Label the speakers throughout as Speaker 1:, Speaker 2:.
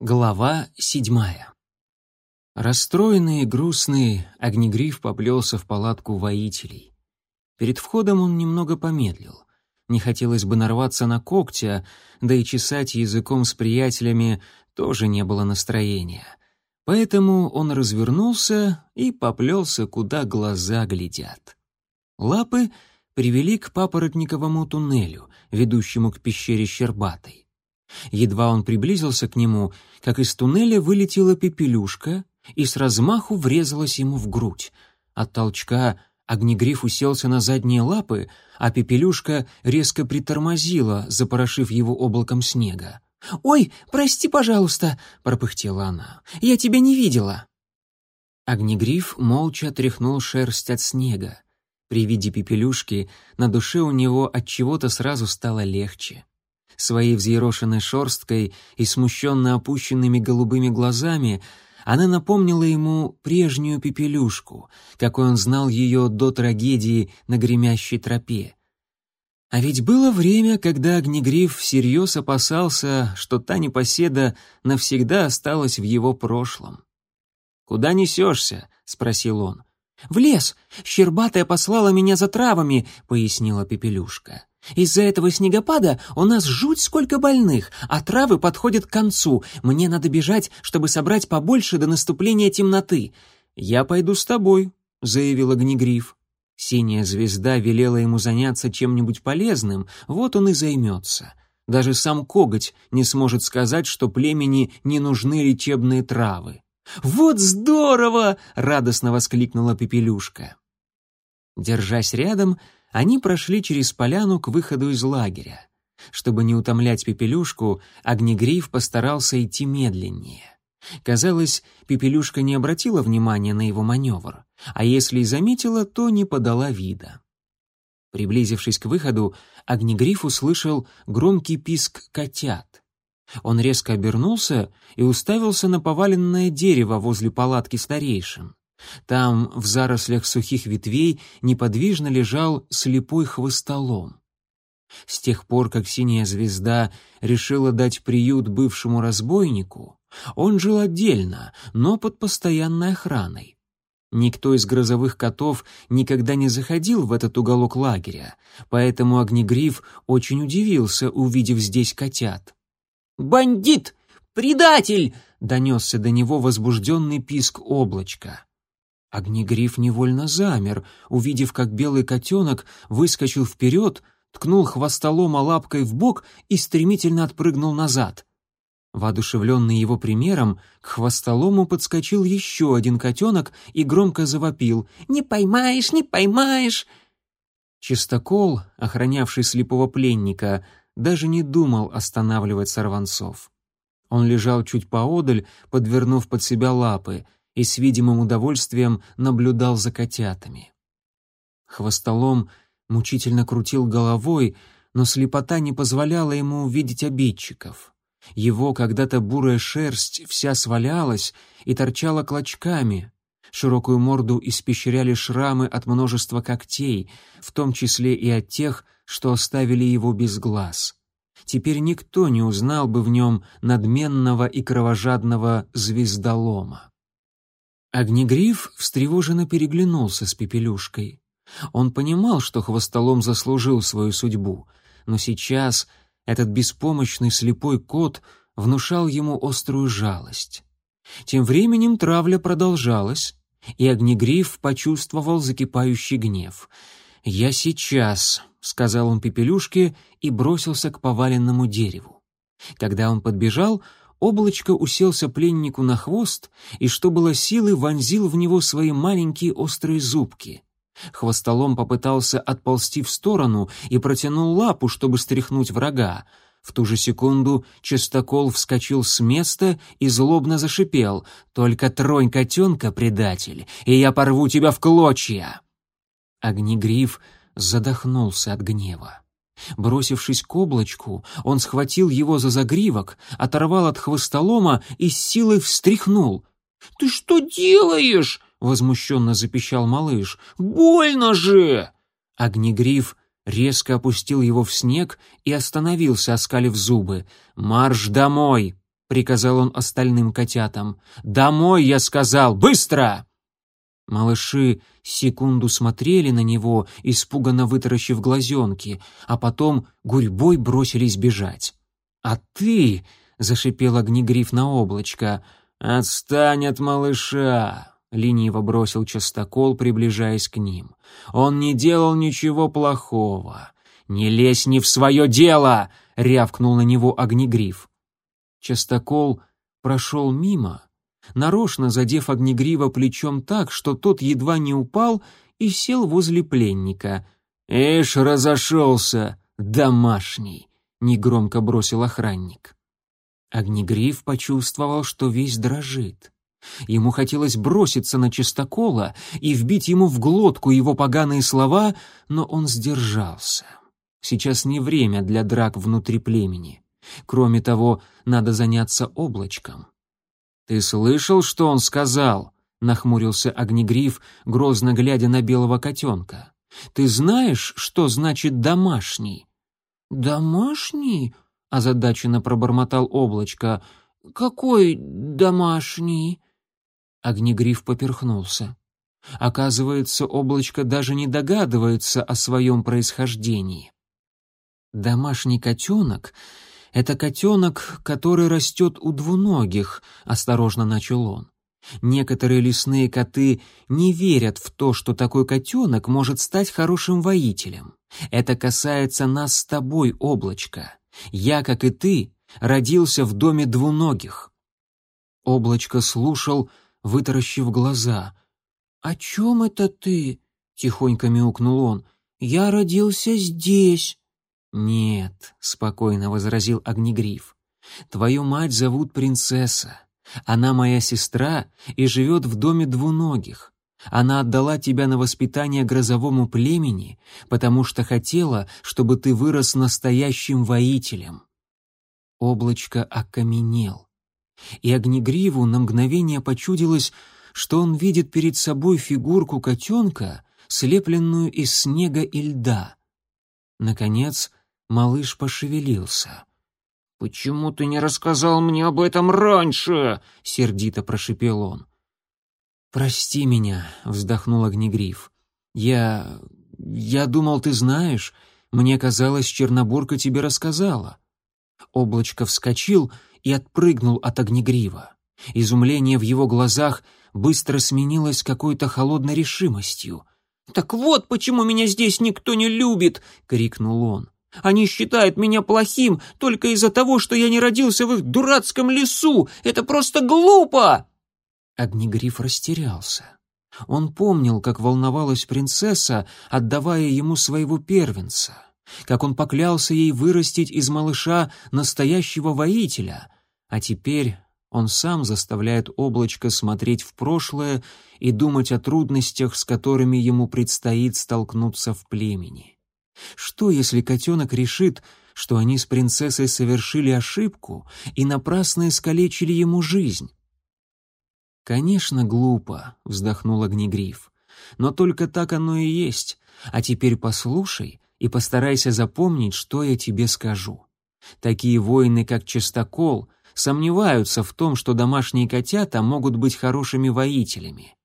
Speaker 1: Глава седьмая. Расстроенный и грустный, Огнегриф поплелся в палатку воителей. Перед входом он немного помедлил. Не хотелось бы нарваться на когтя, да и чесать языком с приятелями тоже не было настроения. Поэтому он развернулся и поплелся, куда глаза глядят. Лапы привели к папоротниковому туннелю, ведущему к пещере Щербатой. Едва он приблизился к нему, как из туннеля вылетела пепелюшка и с размаху врезалась ему в грудь. От толчка огнегриф уселся на задние лапы, а пепелюшка резко притормозила, запорошив его облаком снега. «Ой, прости, пожалуйста!» — пропыхтела она. «Я тебя не видела!» Огнегриф молча тряхнул шерсть от снега. При виде пепелюшки на душе у него от чего-то сразу стало легче своей взъерошенной шерсткой и смущенно опущенными голубыми глазами, она напомнила ему прежнюю пепелюшку, какой он знал ее до трагедии на гремящей тропе. А ведь было время, когда Огнегриф всерьез опасался, что та непоседа навсегда осталась в его прошлом. «Куда несешься?» — спросил он. «В лес. Щербатая послала меня за травами», — пояснила Пепелюшка. Из-за этого снегопада у нас жуть сколько больных, а травы подходят к концу. Мне надо бежать, чтобы собрать побольше до наступления темноты. Я пойду с тобой, заявил Огнегриф. Синяя звезда велела ему заняться чем-нибудь полезным, вот он и займется. Даже сам коготь не сможет сказать, что племени не нужны лечебные травы. «Вот здорово!» — радостно воскликнула Пепелюшка. Держась рядом, они прошли через поляну к выходу из лагеря. Чтобы не утомлять Пепелюшку, Огнегриф постарался идти медленнее. Казалось, Пепелюшка не обратила внимания на его маневр, а если и заметила, то не подала вида. Приблизившись к выходу, Огнегриф услышал громкий писк котят. Он резко обернулся и уставился на поваленное дерево возле палатки старейшин. Там, в зарослях сухих ветвей, неподвижно лежал слепой хвостолом. С тех пор, как синяя звезда решила дать приют бывшему разбойнику, он жил отдельно, но под постоянной охраной. Никто из грозовых котов никогда не заходил в этот уголок лагеря, поэтому Огнегриф очень удивился, увидев здесь котят. «Бандит! Предатель!» — донесся до него возбужденный писк облачка. Огнегриф невольно замер, увидев, как белый котенок выскочил вперед, ткнул хвостолома лапкой в бок и стремительно отпрыгнул назад. Воодушевленный его примером, к хвостолому подскочил еще один котенок и громко завопил «Не поймаешь, не поймаешь!» Чистокол, охранявший слепого пленника, даже не думал останавливать сорванцов. Он лежал чуть поодаль, подвернув под себя лапы — и с видимым удовольствием наблюдал за котятами. Хвостолом мучительно крутил головой, но слепота не позволяла ему увидеть обидчиков. Его когда-то бурая шерсть вся свалялась и торчала клочками. Широкую морду испещряли шрамы от множества когтей, в том числе и от тех, что оставили его без глаз. Теперь никто не узнал бы в нем надменного и кровожадного звездолома. Огнегриф встревоженно переглянулся с Пепелюшкой. Он понимал, что хвостолом заслужил свою судьбу, но сейчас этот беспомощный слепой кот внушал ему острую жалость. Тем временем травля продолжалась, и Огнегриф почувствовал закипающий гнев. «Я сейчас», — сказал он Пепелюшке и бросился к поваленному дереву. Когда он подбежал, Облачко уселся пленнику на хвост и, что было силы, вонзил в него свои маленькие острые зубки. Хвостолом попытался отползти в сторону и протянул лапу, чтобы стряхнуть врага. В ту же секунду частокол вскочил с места и злобно зашипел. «Только тронь котенка, предатель, и я порву тебя в клочья!» Огнегриф задохнулся от гнева. Бросившись к облачку, он схватил его за загривок, оторвал от хвостолома и с силой встряхнул. «Ты что делаешь?» — возмущенно запищал малыш. «Больно же!» Огнегриф резко опустил его в снег и остановился, оскалив зубы. «Марш домой!» — приказал он остальным котятам. «Домой, я сказал! Быстро!» Малыши секунду смотрели на него, испуганно вытаращив глазенки, а потом гурьбой бросились бежать. «А ты!» — зашипел огнегриф на облачко. «Отстань от малыша!» — лениво бросил частокол, приближаясь к ним. «Он не делал ничего плохого. Не лезь не в свое дело!» — рявкнул на него огнегриф. Частокол прошел мимо, нарочно задев огнегрива плечом так, что тот едва не упал и сел возле пленника. «Эш, разошелся, домашний!» — негромко бросил охранник. Огнегриф почувствовал, что весь дрожит. Ему хотелось броситься на чистокола и вбить ему в глотку его поганые слова, но он сдержался. Сейчас не время для драк внутри племени. Кроме того, надо заняться облачком. «Ты слышал, что он сказал?» — нахмурился Огнегриф, грозно глядя на белого котенка. «Ты знаешь, что значит «домашний»?» «Домашний?» — озадаченно пробормотал облачко. «Какой домашний?» Огнегриф поперхнулся. Оказывается, облачко даже не догадывается о своем происхождении. Домашний котенок «Это котенок, который растет у двуногих», — осторожно начал он. Некоторые лесные коты не верят в то, что такой котенок может стать хорошим воителем. Это касается нас с тобой, облачко. Я, как и ты, родился в доме двуногих. Облачко слушал, вытаращив глаза. «О чем это ты?» — тихонько мяукнул он. «Я родился здесь». «Нет», — спокойно возразил Огнегриф, — «твою мать зовут принцесса. Она моя сестра и живет в доме двуногих. Она отдала тебя на воспитание грозовому племени, потому что хотела, чтобы ты вырос настоящим воителем». Облачко окаменел, и Огнегриву на мгновение почудилось, что он видит перед собой фигурку котенка, слепленную из снега и льда. Наконец, Малыш пошевелился. «Почему ты не рассказал мне об этом раньше?» — сердито прошипел он. «Прости меня», — вздохнул Огнегриф. «Я... я думал, ты знаешь. Мне казалось, Чернобурка тебе рассказала». Облачко вскочил и отпрыгнул от Огнегрива. Изумление в его глазах быстро сменилось какой-то холодной решимостью. «Так вот почему меня здесь никто не любит!» — крикнул он. Они считают меня плохим только из-за того, что я не родился в их дурацком лесу. Это просто глупо!» Огнегриф растерялся. Он помнил, как волновалась принцесса, отдавая ему своего первенца, как он поклялся ей вырастить из малыша настоящего воителя, а теперь он сам заставляет облачко смотреть в прошлое и думать о трудностях, с которыми ему предстоит столкнуться в племени. Что, если котенок решит, что они с принцессой совершили ошибку и напрасно искалечили ему жизнь? «Конечно, глупо», — вздохнул Огнегриф. «Но только так оно и есть. А теперь послушай и постарайся запомнить, что я тебе скажу. Такие воины, как Чистокол, сомневаются в том, что домашние котята могут быть хорошими воителями.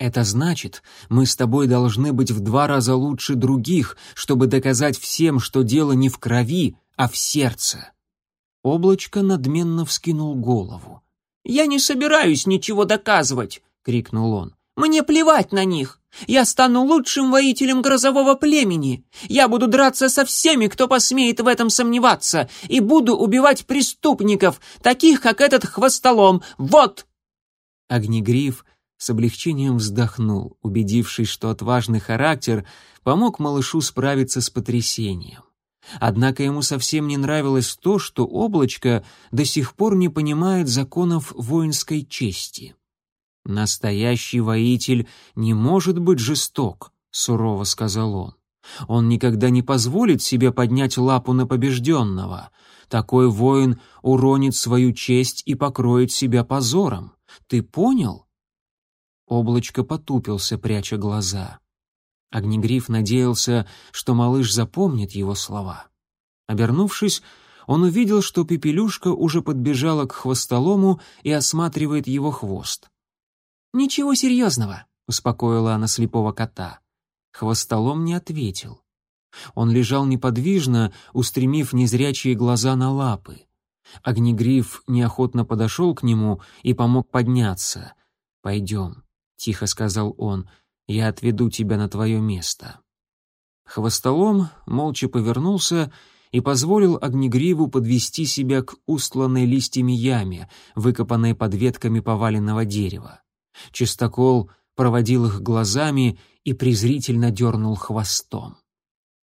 Speaker 1: Это значит, мы с тобой должны быть в два раза лучше других, чтобы доказать всем, что дело не в крови, а в сердце. Облачко надменно вскинул голову. «Я не собираюсь ничего доказывать!» — крикнул он. «Мне плевать на них! Я стану лучшим воителем грозового племени! Я буду драться со всеми, кто посмеет в этом сомневаться, и буду убивать преступников, таких, как этот хвостолом! Вот!» Огнегриф с облегчением вздохнул, убедившись, что отважный характер помог малышу справиться с потрясением. Однако ему совсем не нравилось то, что облачко до сих пор не понимает законов воинской чести. «Настоящий воитель не может быть жесток», — сурово сказал он. «Он никогда не позволит себе поднять лапу на побежденного. Такой воин уронит свою честь и покроет себя позором. Ты понял?» Облачко потупился, пряча глаза. Огнегриф надеялся, что малыш запомнит его слова. Обернувшись, он увидел, что Пепелюшка уже подбежала к хвостолому и осматривает его хвост. «Ничего серьезного», — успокоила она слепого кота. Хвостолом не ответил. Он лежал неподвижно, устремив незрячие глаза на лапы. Огнегриф неохотно подошел к нему и помог подняться. «Пойдем», — тихо сказал он, — «я отведу тебя на твое место». Хвостолом молча повернулся и позволил Огнегриву подвести себя к устланной листьями яме, выкопанной под ветками поваленного дерева. Чистокол проводил их глазами и презрительно дернул хвостом.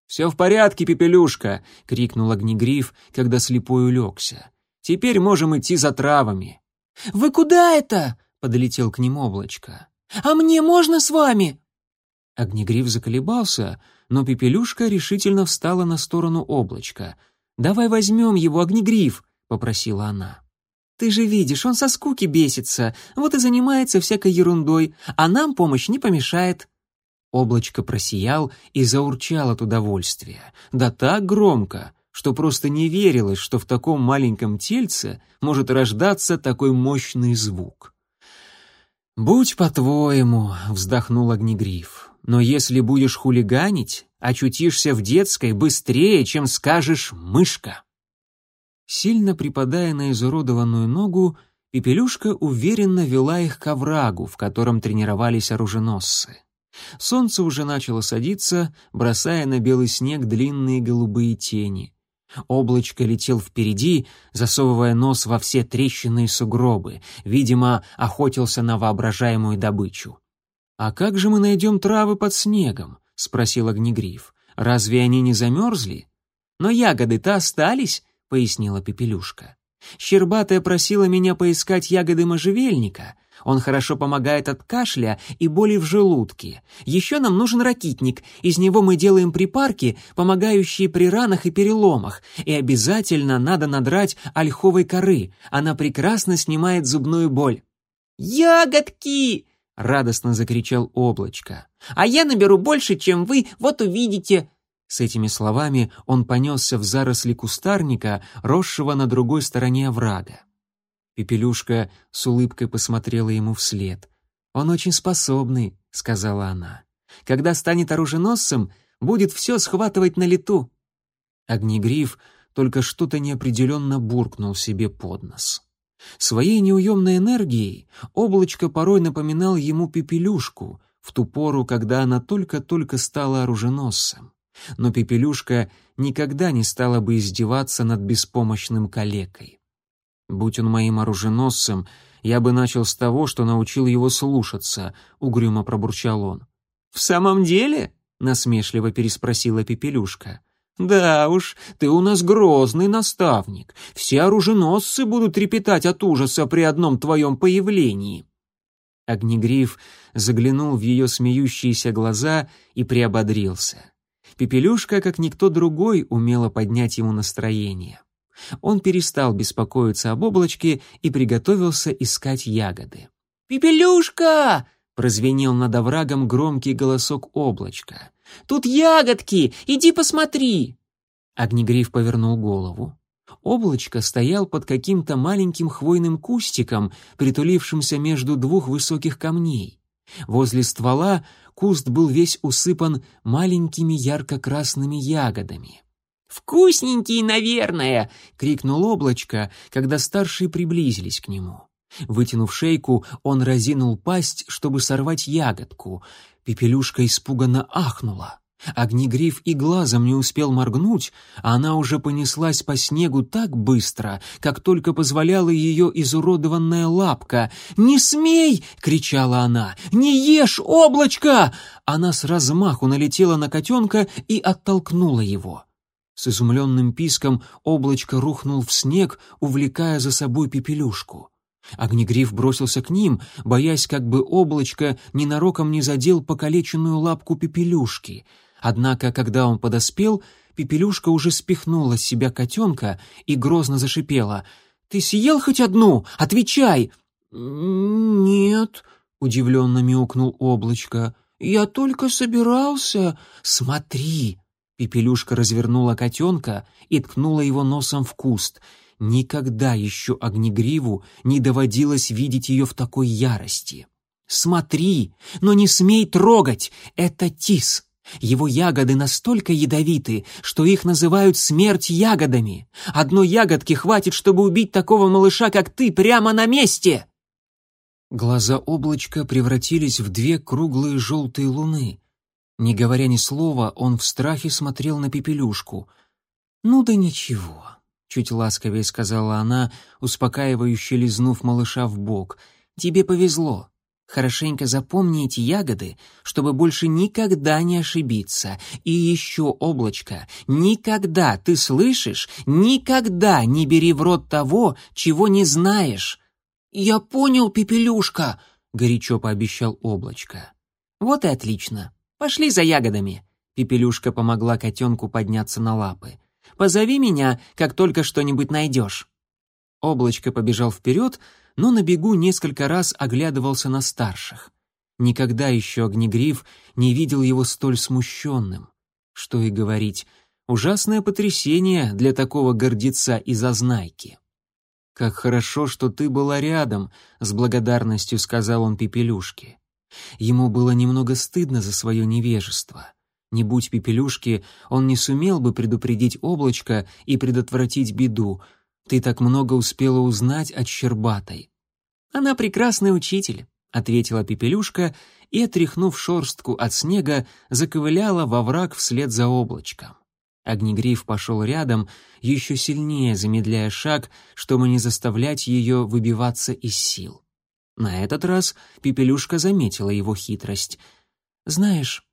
Speaker 1: «Все в порядке, Пепелюшка!» — крикнул Огнегриф, когда слепой улегся. «Теперь можем идти за травами».
Speaker 2: «Вы куда это?» — подлетел к ним облачко. «А мне можно с вами?»
Speaker 1: Огнегриф заколебался, но Пепелюшка решительно встала на сторону облачка. «Давай возьмем его, Огнегриф!» — попросила она.
Speaker 2: «Ты же видишь, он со скуки бесится, вот и занимается всякой ерундой, а нам помощь не помешает».
Speaker 1: Облачко просиял и заурчал от удовольствия. Да так громко, что просто не верилось, что в таком маленьком тельце может рождаться такой мощный звук. «Будь по-твоему», — вздохнул Огнегриф, «но если будешь хулиганить, очутишься в детской быстрее, чем скажешь «мышка». Сильно припадая на изуродованную ногу, Пепелюшка уверенно вела их к оврагу, в котором тренировались оруженосцы. Солнце уже начало садиться, бросая на белый снег длинные голубые тени. Облачко летел впереди, засовывая нос во все трещины и сугробы, видимо, охотился на воображаемую добычу. «А как же мы найдем травы под снегом?» — спросил Огнегриф. «Разве они не замерзли?» «Но ягоды-то остались», — пояснила Пепелюшка. «Щербатая просила меня поискать ягоды можжевельника, он хорошо помогает от кашля и боли в желудке. Еще нам нужен ракитник. Из него мы делаем припарки, помогающие при ранах и переломах. И обязательно надо надрать ольховой коры. Она прекрасно снимает зубную боль.
Speaker 2: «Ягодки!»
Speaker 1: — радостно закричал облачко.
Speaker 2: «А я наберу больше, чем вы, вот увидите!»
Speaker 1: С этими словами он понесся в заросли кустарника, росшего на другой стороне оврага. Пепелюшка с улыбкой посмотрела ему вслед. «Он очень способный», — сказала она. «Когда станет оруженосцем, будет все схватывать на лету». Огнегриф только что-то неопределенно буркнул себе под нос. Своей неуемной энергией облачко порой напоминал ему Пепелюшку в ту пору, когда она только-только стала оруженосцем. Но Пепелюшка никогда не стала бы издеваться над беспомощным калекой. Будь он моим оруженосцем, я бы начал с того, что научил его слушаться, угрюмо пробурчал он. В самом деле? насмешливо переспросила Пепелюшка. Да уж, ты у нас грозный наставник. Все оруженосцы будут трепетать от ужаса при одном твоем появлении. Огнегриф заглянул в ее смеющиеся глаза и приободрился. Пепелюшка, как никто другой, умела поднять ему настроение. Он перестал беспокоиться об облачке и приготовился искать ягоды.
Speaker 2: «Пепелюшка!» — прозвенел над оврагом громкий голосок облачка. «Тут ягодки! Иди посмотри!»
Speaker 1: Огнегриф повернул голову. Облачко стоял под каким-то маленьким хвойным кустиком, притулившимся между двух высоких камней. Возле ствола куст был весь усыпан маленькими ярко-красными ягодами.
Speaker 2: «Вкусненькие, наверное!»
Speaker 1: — крикнул облачко, когда старшие приблизились к нему. Вытянув шейку, он разинул пасть, чтобы сорвать ягодку. Пепелюшка испуганно ахнула. Огнегриф и глазом не успел моргнуть, а она уже понеслась по снегу так быстро, как только позволяла ее изуродованная лапка. «Не смей!» — кричала она. «Не ешь, облачко!» Она с размаху налетела на котенка и оттолкнула его. С изумленным писком облачко рухнул в снег, увлекая за собой пепелюшку. Огнегриф бросился к ним, боясь, как бы облачко ненароком не задел покалеченную лапку пепелюшки. Однако, когда он подоспел, пепелюшка уже спихнула с себя котенка и грозно зашипела. «Ты съел хоть одну? Отвечай!»
Speaker 2: «Нет», — удивленно мяукнул облачко. «Я только собирался...»
Speaker 1: «Смотри!» Пепелюшка развернула котенка и ткнула его носом в куст. Никогда еще Огнегриву не доводилось видеть ее в такой ярости. «Смотри, но не смей трогать! Это тис!» Его ягоды настолько ядовиты, что их называют смерть ягодами. Одной ягодки хватит, чтобы убить такого малыша, как ты, прямо на месте!» Глаза облачка превратились в две круглые желтые луны. Не говоря ни слова, он в страхе смотрел на Пепелюшку. «Ну да ничего», — чуть ласковее сказала она, успокаивающе лизнув малыша в бок. «Тебе повезло. Хорошенько запомни эти ягоды, чтобы больше никогда не ошибиться. И еще, облачко, никогда, ты слышишь, никогда не бери в рот того, чего не знаешь. «Я понял, Пепелюшка», — горячо пообещал облачко. «Вот и отлично. Пошли за ягодами». Пепелюшка помогла котенку подняться на лапы. «Позови меня, как только что-нибудь найдешь». Облачко побежал вперед, но на бегу несколько раз оглядывался на старших. Никогда еще Огнегриф не видел его столь смущенным. Что и говорить, ужасное потрясение для такого гордеца и зазнайки. «Как хорошо, что ты была рядом», — с благодарностью сказал он Пепелюшке. Ему было немного стыдно за свое невежество. Не будь Пепелюшки, он не сумел бы предупредить облачко и предотвратить беду. Ты так много успела узнать от Щербатой. «Она прекрасный учитель», — ответила Пепелюшка и, отряхнув шорстку от снега, заковыляла во враг вслед за облачком. Огнегриф пошел рядом, еще сильнее замедляя шаг, чтобы не заставлять ее выбиваться из сил. На этот раз Пепелюшка заметила его хитрость. «Знаешь,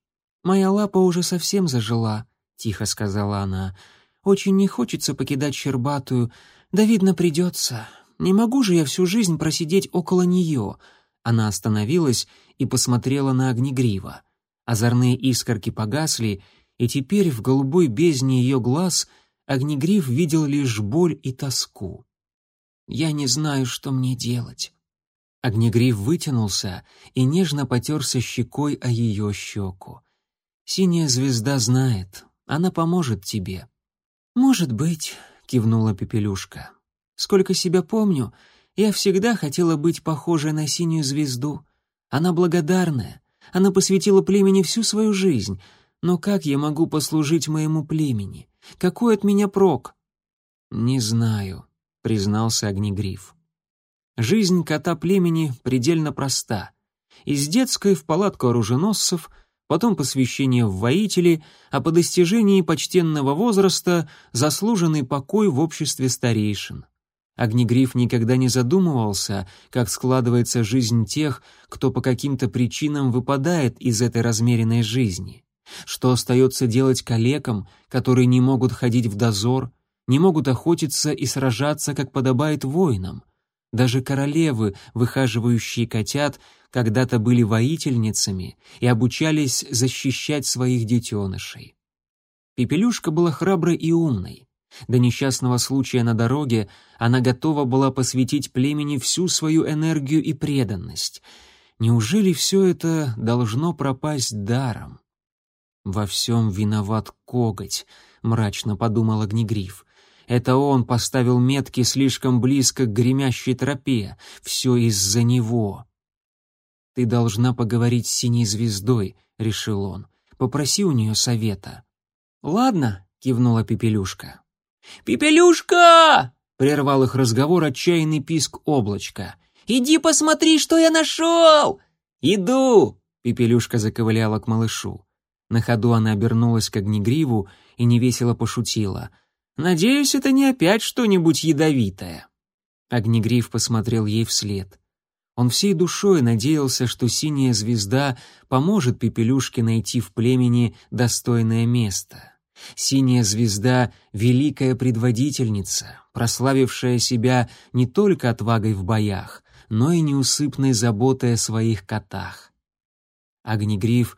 Speaker 1: моя лапа уже совсем зажила», — тихо сказала она. «Очень не хочется покидать Щербатую, да, видно, придется. Не могу же я всю жизнь просидеть около нее». Она остановилась и посмотрела на Огнегрива. Озорные искорки погасли, и теперь в голубой бездне ее глаз Огнегриф видел лишь боль и тоску. «Я не знаю, что мне делать». Огнегриф вытянулся и нежно потерся щекой о ее щеку. «Синяя звезда знает, она поможет тебе». «Может быть», — кивнула Пепелюшка. «Сколько себя помню, я всегда хотела быть похожей на синюю звезду. Она благодарная, она посвятила племени всю свою жизнь, но как я могу послужить моему племени? Какой от меня прок?» «Не знаю», — признался Огнегриф. Жизнь кота племени предельно проста. Из детской в палатку оруженосцев, потом посвящение в воители, а по достижении почтенного возраста заслуженный покой в обществе старейшин. Огнегриф никогда не задумывался, как складывается жизнь тех, кто по каким-то причинам выпадает из этой размеренной жизни. Что остается делать калекам, которые не могут ходить в дозор, не могут охотиться и сражаться, как подобает воинам? Даже королевы, выхаживающие котят, когда-то были воительницами и обучались защищать своих детенышей. Пепелюшка была храброй и умной. До несчастного случая на дороге она готова была посвятить племени всю свою энергию и преданность. Неужели все это должно пропасть даром? «Во всем виноват коготь», — мрачно подумал Огнегриф. «Это он поставил метки слишком близко к гремящей тропе. Все из-за него». «Ты должна поговорить с синей звездой», — решил он. «Попроси у нее совета». «Ладно», — кивнула Пепелюшка. «Пепелюшка!» — прервал их разговор отчаянный писк облачка. «Иди посмотри, что я нашел!» «Иду!» — Пепелюшка заковыляла к малышу. На ходу она обернулась к огнегриву и невесело пошутила. «Надеюсь, это не опять что-нибудь ядовитое». Огнегриф посмотрел ей вслед. Он всей душой надеялся, что синяя звезда поможет Пепелюшке найти в племени достойное место. Синяя звезда — великая предводительница, прославившая себя не только отвагой в боях, но и неусыпной заботой о своих котах. Огнегриф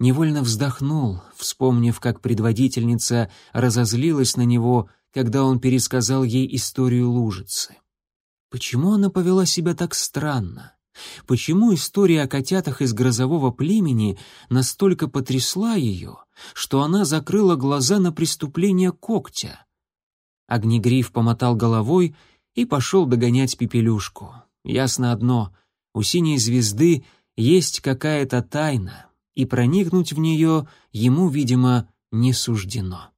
Speaker 1: невольно вздохнул, вспомнив, как предводительница разозлилась на него, когда он пересказал ей историю лужицы. Почему она повела себя так странно? Почему история о котятах из грозового племени настолько потрясла ее, что она закрыла глаза на преступление когтя? Огнегриф помотал головой и пошел догонять Пепелюшку. Ясно одно — у синей звезды есть какая-то тайна, и проникнуть в нее ему, видимо, не суждено.